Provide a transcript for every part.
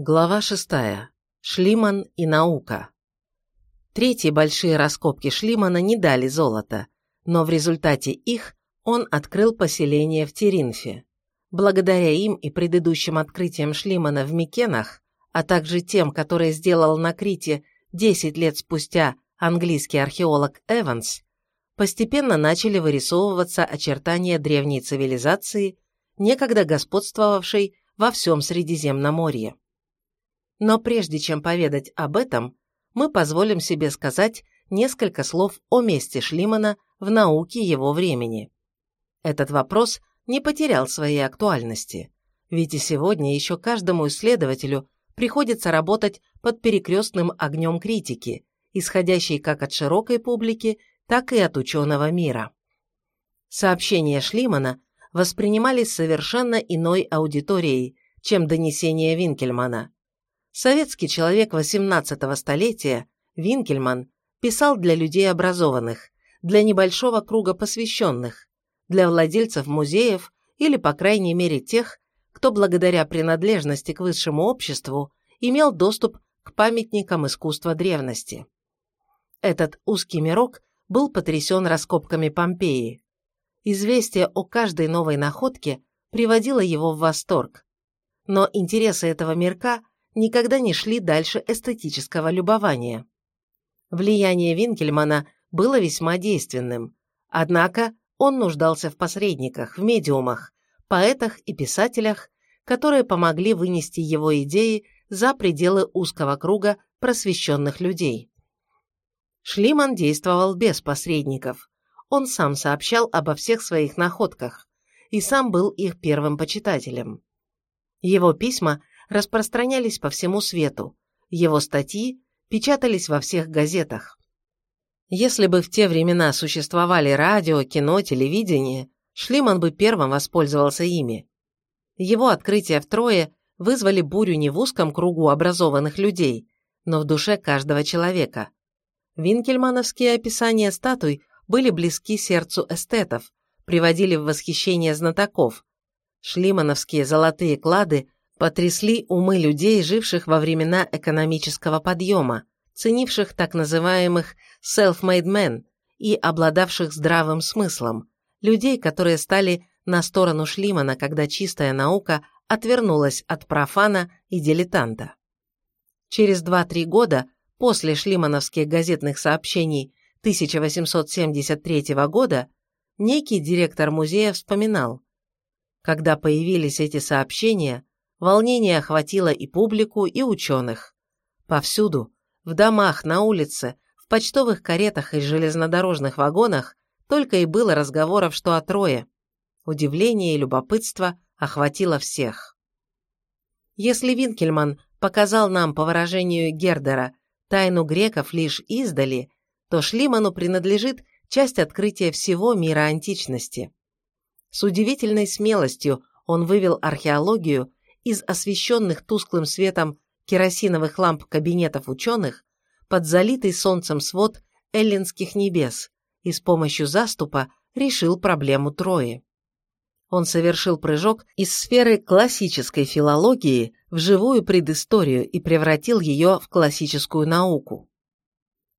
Глава шестая. Шлиман и наука. Третьи большие раскопки Шлимана не дали золота, но в результате их он открыл поселение в Теринфе. Благодаря им и предыдущим открытиям Шлимана в Микенах, а также тем, которые сделал на Крите 10 лет спустя английский археолог Эванс, постепенно начали вырисовываться очертания древней цивилизации, некогда господствовавшей во всем Средиземноморье. Но прежде чем поведать об этом, мы позволим себе сказать несколько слов о месте Шлимана в науке его времени. Этот вопрос не потерял своей актуальности, ведь и сегодня еще каждому исследователю приходится работать под перекрестным огнем критики, исходящей как от широкой публики, так и от ученого мира. Сообщения Шлимана воспринимались совершенно иной аудиторией, чем донесения Винкельмана. Советский человек XVIII столетия, Винкельман, писал для людей образованных, для небольшого круга посвященных, для владельцев музеев или, по крайней мере, тех, кто благодаря принадлежности к высшему обществу имел доступ к памятникам искусства древности. Этот узкий мирок был потрясен раскопками Помпеи. Известие о каждой новой находке приводило его в восторг. Но интересы этого мирка никогда не шли дальше эстетического любования. Влияние Винкельмана было весьма действенным, однако он нуждался в посредниках, в медиумах, поэтах и писателях, которые помогли вынести его идеи за пределы узкого круга просвещенных людей. Шлиман действовал без посредников. Он сам сообщал обо всех своих находках и сам был их первым почитателем. Его письма распространялись по всему свету, его статьи печатались во всех газетах. Если бы в те времена существовали радио, кино, телевидение, Шлиман бы первым воспользовался ими. Его открытия втрое вызвали бурю не в узком кругу образованных людей, но в душе каждого человека. Винкельмановские описания статуй были близки сердцу эстетов, приводили в восхищение знатоков. Шлимановские золотые клады потрясли умы людей, живших во времена экономического подъема, ценивших так называемых self-made men и обладавших здравым смыслом, людей, которые стали на сторону Шлимана, когда чистая наука отвернулась от профана и дилетанта. Через 2-3 года после шлимановских газетных сообщений 1873 года некий директор музея вспоминал, когда появились эти сообщения, Волнение охватило и публику, и ученых. Повсюду, в домах, на улице, в почтовых каретах и железнодорожных вагонах только и было разговоров, что о трое. Удивление и любопытство охватило всех. Если Винкельман показал нам, по выражению Гердера, тайну греков лишь издали, то Шлиману принадлежит часть открытия всего мира античности. С удивительной смелостью он вывел археологию из освещенных тусклым светом керосиновых ламп кабинетов ученых под залитый солнцем свод эллинских небес и с помощью заступа решил проблему Трои. Он совершил прыжок из сферы классической филологии в живую предысторию и превратил ее в классическую науку.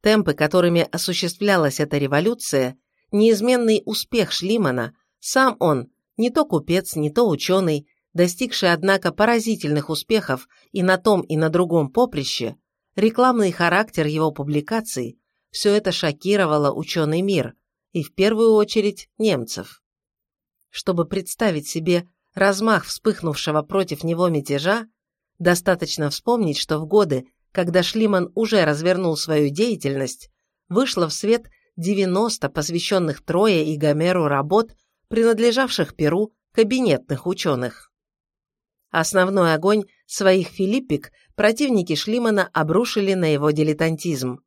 Темпы, которыми осуществлялась эта революция, неизменный успех Шлимана, сам он, не то купец, не то ученый, достигший, однако, поразительных успехов и на том, и на другом поприще, рекламный характер его публикаций, все это шокировало ученый мир, и в первую очередь немцев. Чтобы представить себе размах вспыхнувшего против него мятежа, достаточно вспомнить, что в годы, когда Шлиман уже развернул свою деятельность, вышло в свет 90 посвященных Трое и Гомеру работ, принадлежавших Перу кабинетных ученых. Основной огонь своих филиппик противники Шлимана обрушили на его дилетантизм.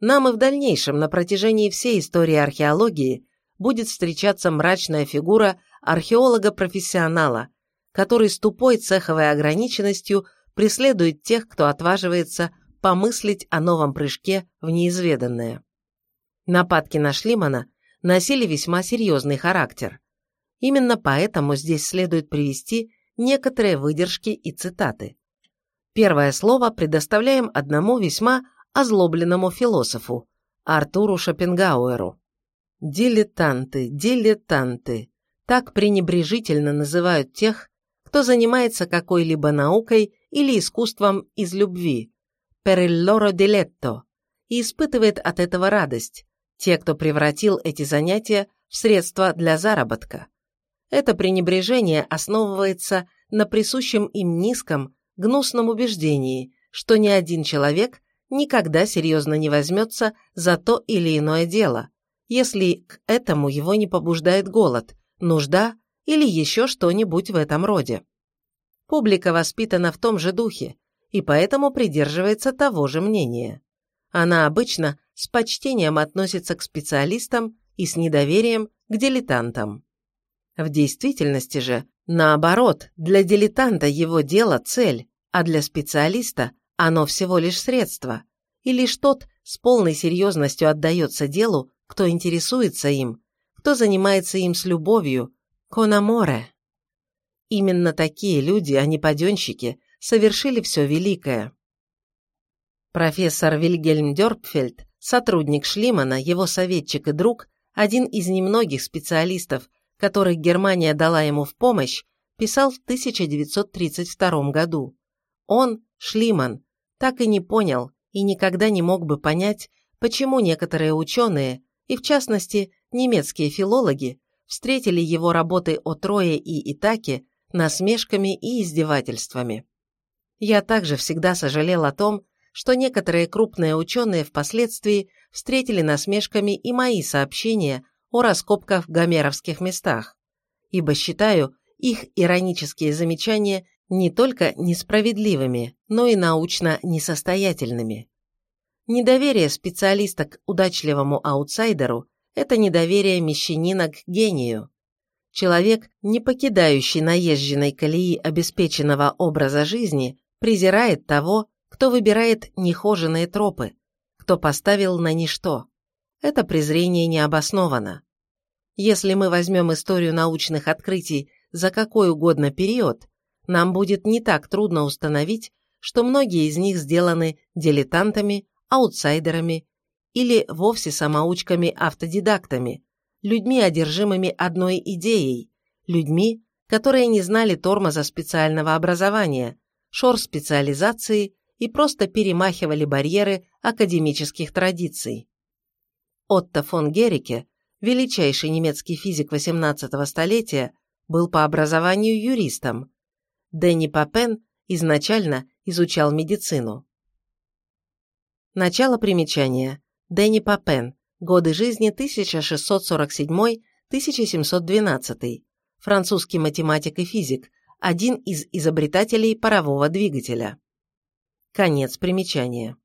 Нам и в дальнейшем, на протяжении всей истории археологии, будет встречаться мрачная фигура археолога-профессионала, который с тупой цеховой ограниченностью преследует тех, кто отваживается помыслить о новом прыжке в неизведанное. Нападки на Шлимана носили весьма серьезный характер. Именно поэтому здесь следует привести некоторые выдержки и цитаты. Первое слово предоставляем одному весьма озлобленному философу, Артуру Шопенгауэру. Дилетанты, дилетанты. Так пренебрежительно называют тех, кто занимается какой-либо наукой или искусством из любви, loro diletto, и испытывает от этого радость, те, кто превратил эти занятия в средства для заработка. Это пренебрежение основывается на присущем им низком, гнусном убеждении, что ни один человек никогда серьезно не возьмется за то или иное дело, если к этому его не побуждает голод, нужда или еще что-нибудь в этом роде. Публика воспитана в том же духе и поэтому придерживается того же мнения. Она обычно с почтением относится к специалистам и с недоверием к дилетантам. В действительности же, наоборот, для дилетанта его дело – цель, а для специалиста оно всего лишь средство, и лишь тот с полной серьезностью отдается делу, кто интересуется им, кто занимается им с любовью, конаморе. Именно такие люди, а не паденщики, совершили все великое. Профессор Вильгельм Дёрпфельд, сотрудник Шлимана, его советчик и друг, один из немногих специалистов, которых Германия дала ему в помощь, писал в 1932 году. Он, Шлиман, так и не понял и никогда не мог бы понять, почему некоторые ученые, и в частности немецкие филологи, встретили его работы о Трое и Итаке насмешками и издевательствами. Я также всегда сожалел о том, что некоторые крупные ученые впоследствии встретили насмешками и мои сообщения о раскопках в гомеровских местах, ибо считаю их иронические замечания не только несправедливыми, но и научно несостоятельными. Недоверие специалиста к удачливому аутсайдеру – это недоверие мещанина к гению. Человек, не покидающий наезженной колеи обеспеченного образа жизни, презирает того, кто выбирает нехоженные тропы, кто поставил на ничто. Это презрение не обосновано. Если мы возьмем историю научных открытий за какой угодно период, нам будет не так трудно установить, что многие из них сделаны дилетантами, аутсайдерами или вовсе самоучками-автодидактами, людьми, одержимыми одной идеей, людьми, которые не знали тормоза специального образования, шор специализации и просто перемахивали барьеры академических традиций. Отто фон Герике, величайший немецкий физик XVIII столетия, был по образованию юристом. Дэнни Папен изначально изучал медицину. Начало примечания. Дэнни Папен. Годы жизни 1647-1712. Французский математик и физик, один из изобретателей парового двигателя. Конец примечания.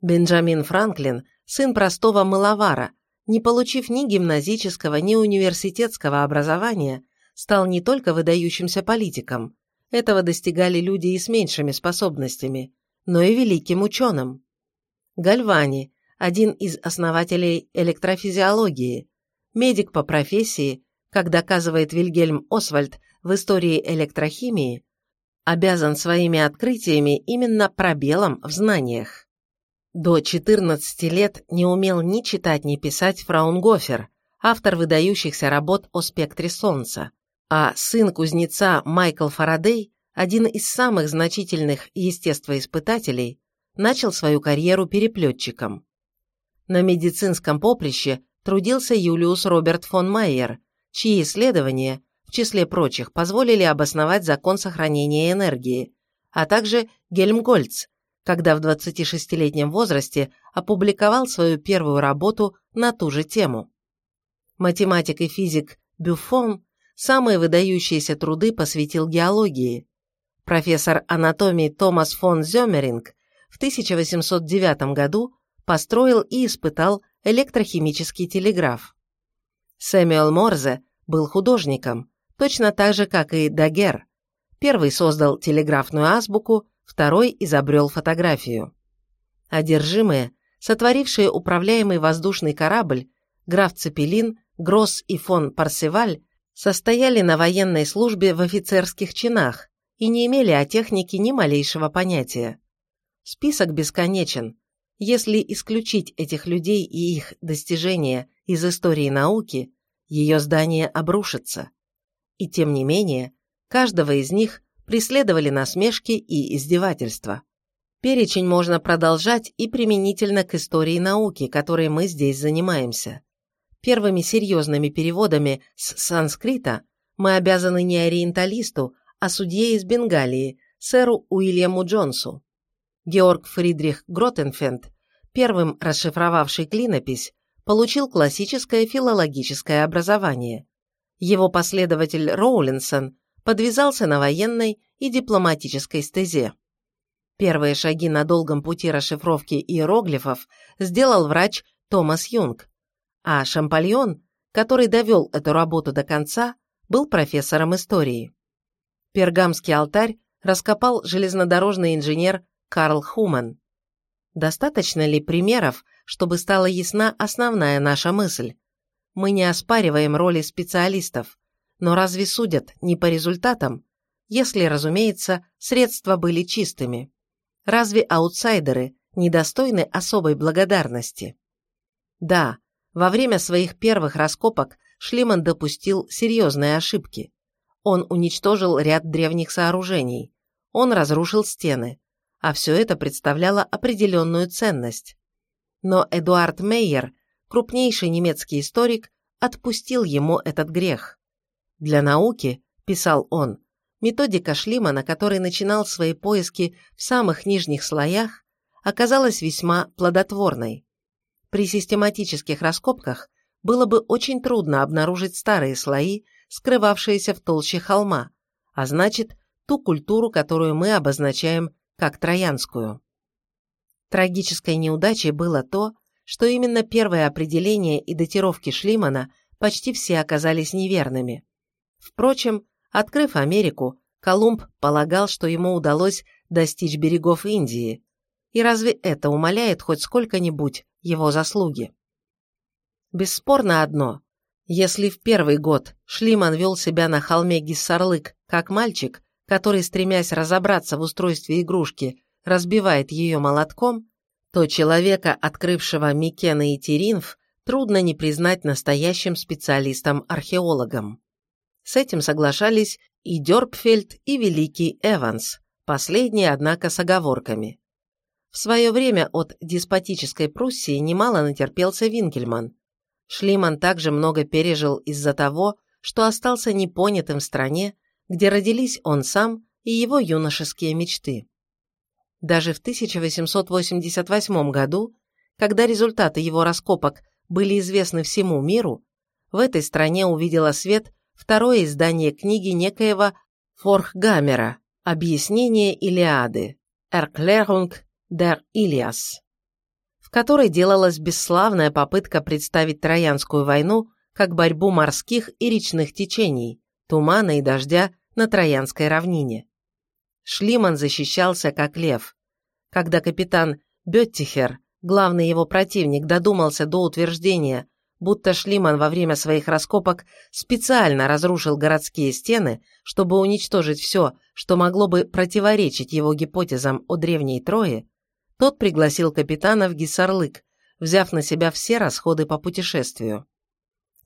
Бенджамин Франклин, сын простого мыловара, не получив ни гимназического, ни университетского образования, стал не только выдающимся политиком, этого достигали люди и с меньшими способностями, но и великим ученым. Гальвани, один из основателей электрофизиологии, медик по профессии, как доказывает Вильгельм Освальд в истории электрохимии, обязан своими открытиями именно пробелом в знаниях. До 14 лет не умел ни читать, ни писать Фраунгофер, автор выдающихся работ о спектре Солнца, а сын кузнеца Майкл Фарадей, один из самых значительных естествоиспытателей, начал свою карьеру переплетчиком. На медицинском поприще трудился Юлиус Роберт фон Майер, чьи исследования в числе прочих, позволили обосновать закон сохранения энергии, а также Гельмгольц, когда в 26-летнем возрасте опубликовал свою первую работу на ту же тему. Математик и физик Бюфон самые выдающиеся труды посвятил геологии. Профессор анатомии Томас фон Зёмеринг в 1809 году построил и испытал электрохимический телеграф. Сэмюэл Морзе был художником, точно так же, как и Дагер. Первый создал телеграфную азбуку, второй изобрел фотографию. Одержимые, сотворившие управляемый воздушный корабль, граф Цепелин, Гросс и фон Парсеваль состояли на военной службе в офицерских чинах и не имели о технике ни малейшего понятия. Список бесконечен. Если исключить этих людей и их достижения из истории науки, ее здание обрушится. И тем не менее, каждого из них преследовали насмешки и издевательства. Перечень можно продолжать и применительно к истории науки, которой мы здесь занимаемся. Первыми серьезными переводами с санскрита мы обязаны не ориенталисту, а судье из Бенгалии, сэру Уильяму Джонсу. Георг Фридрих Гротенфенд, первым расшифровавший клинопись, получил классическое филологическое образование. Его последователь Роулинсон подвязался на военной и дипломатической стезе. Первые шаги на долгом пути расшифровки иероглифов сделал врач Томас Юнг, а Шампальон, который довел эту работу до конца, был профессором истории. Пергамский алтарь раскопал железнодорожный инженер Карл Хуман. Достаточно ли примеров, чтобы стала ясна основная наша мысль? Мы не оспариваем роли специалистов, но разве судят не по результатам, если, разумеется, средства были чистыми? Разве аутсайдеры недостойны особой благодарности? Да, во время своих первых раскопок Шлиман допустил серьезные ошибки. Он уничтожил ряд древних сооружений, он разрушил стены, а все это представляло определенную ценность. Но Эдуард Мейер, крупнейший немецкий историк, отпустил ему этот грех. Для науки, писал он, методика Шлимана, который начинал свои поиски в самых нижних слоях, оказалась весьма плодотворной. При систематических раскопках было бы очень трудно обнаружить старые слои, скрывавшиеся в толще холма, а значит, ту культуру, которую мы обозначаем как троянскую. Трагической неудачей было то, что именно первые определения и датировки Шлимана почти все оказались неверными. Впрочем, Открыв Америку, Колумб полагал, что ему удалось достичь берегов Индии. И разве это умаляет хоть сколько-нибудь его заслуги? Бесспорно одно. Если в первый год Шлиман вел себя на холме Гиссарлык как мальчик, который, стремясь разобраться в устройстве игрушки, разбивает ее молотком, то человека, открывшего Микена и Теринф, трудно не признать настоящим специалистом-археологом. С этим соглашались и Дёрпфельд, и Великий Эванс, последний, однако, с оговорками. В свое время от деспотической Пруссии немало натерпелся Винкельман. Шлиман также много пережил из-за того, что остался непонятым в стране, где родились он сам и его юношеские мечты. Даже в 1888 году, когда результаты его раскопок были известны всему миру, в этой стране увидела свет второе издание книги некоего Форхгамера «Объяснение Илиады» Erklärung der Ilias, в которой делалась бесславная попытка представить Троянскую войну как борьбу морских и речных течений, тумана и дождя на Троянской равнине. Шлиман защищался как лев. Когда капитан Беттихер, главный его противник, додумался до утверждения, будто Шлиман во время своих раскопок специально разрушил городские стены, чтобы уничтожить все, что могло бы противоречить его гипотезам о древней Трое, тот пригласил капитана в Гиссарлык, взяв на себя все расходы по путешествию.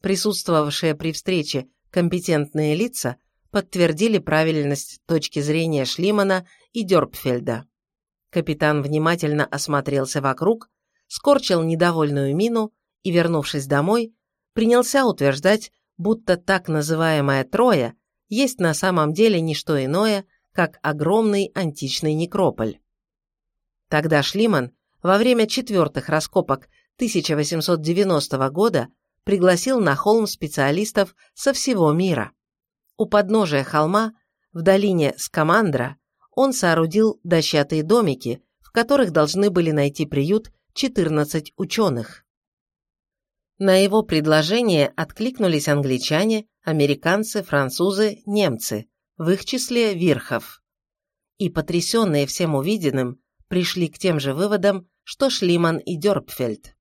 Присутствовавшие при встрече компетентные лица подтвердили правильность точки зрения Шлимана и Дёрпфельда. Капитан внимательно осмотрелся вокруг, скорчил недовольную мину и, вернувшись домой, принялся утверждать, будто так называемая Троя есть на самом деле не что иное, как огромный античный некрополь. Тогда Шлиман во время четвертых раскопок 1890 года пригласил на холм специалистов со всего мира. У подножия холма, в долине Скамандра, он соорудил дощатые домики, в которых должны были найти приют 14 ученых. На его предложение откликнулись англичане, американцы, французы, немцы, в их числе Вирхов. И, потрясенные всем увиденным, пришли к тем же выводам, что Шлиман и Дёрпфельд.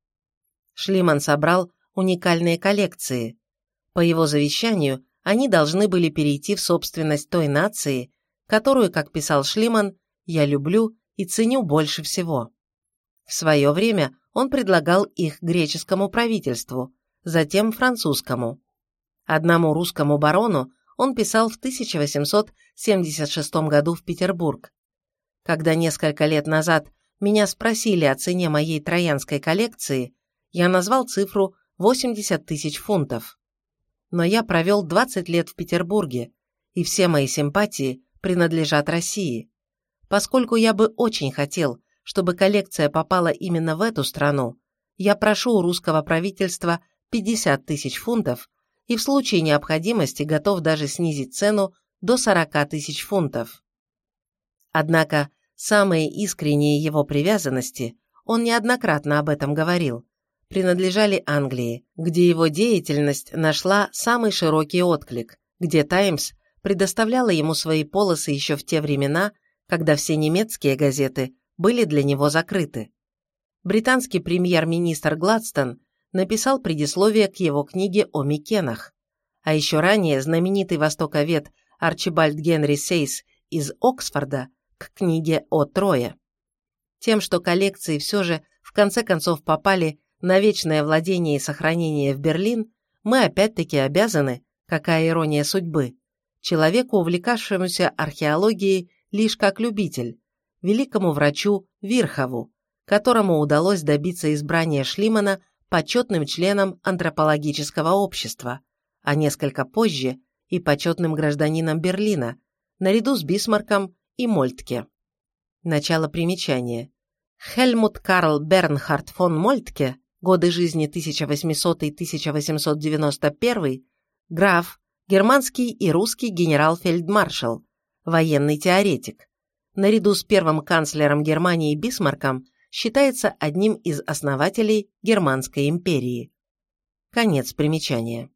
Шлиман собрал уникальные коллекции. По его завещанию они должны были перейти в собственность той нации, которую, как писал Шлиман, я люблю и ценю больше всего. В свое время он предлагал их греческому правительству, затем французскому. Одному русскому барону он писал в 1876 году в Петербург. Когда несколько лет назад меня спросили о цене моей троянской коллекции, я назвал цифру 80 тысяч фунтов. Но я провел 20 лет в Петербурге, и все мои симпатии принадлежат России. Поскольку я бы очень хотел, чтобы коллекция попала именно в эту страну, я прошу у русского правительства 50 тысяч фунтов и в случае необходимости готов даже снизить цену до 40 тысяч фунтов. Однако самые искренние его привязанности, он неоднократно об этом говорил, принадлежали Англии, где его деятельность нашла самый широкий отклик, где «Таймс» предоставляла ему свои полосы еще в те времена, когда все немецкие газеты были для него закрыты. Британский премьер-министр Гладстон написал предисловие к его книге о Микенах, а еще ранее знаменитый востоковед Арчибальд Генри Сейс из Оксфорда к книге о Трое. Тем, что коллекции все же в конце концов попали на вечное владение и сохранение в Берлин, мы опять-таки обязаны, какая ирония судьбы, человеку, увлекавшемуся археологией лишь как любитель, великому врачу Вирхову, которому удалось добиться избрания Шлимана почетным членом антропологического общества, а несколько позже и почетным гражданином Берлина, наряду с Бисмарком и Мольтке. Начало примечания. Хельмут Карл Бернхард фон Мольтке годы жизни 1800-1891, граф, германский и русский генерал-фельдмаршал, военный теоретик. Наряду с первым канцлером Германии Бисмарком считается одним из основателей Германской империи. Конец примечания.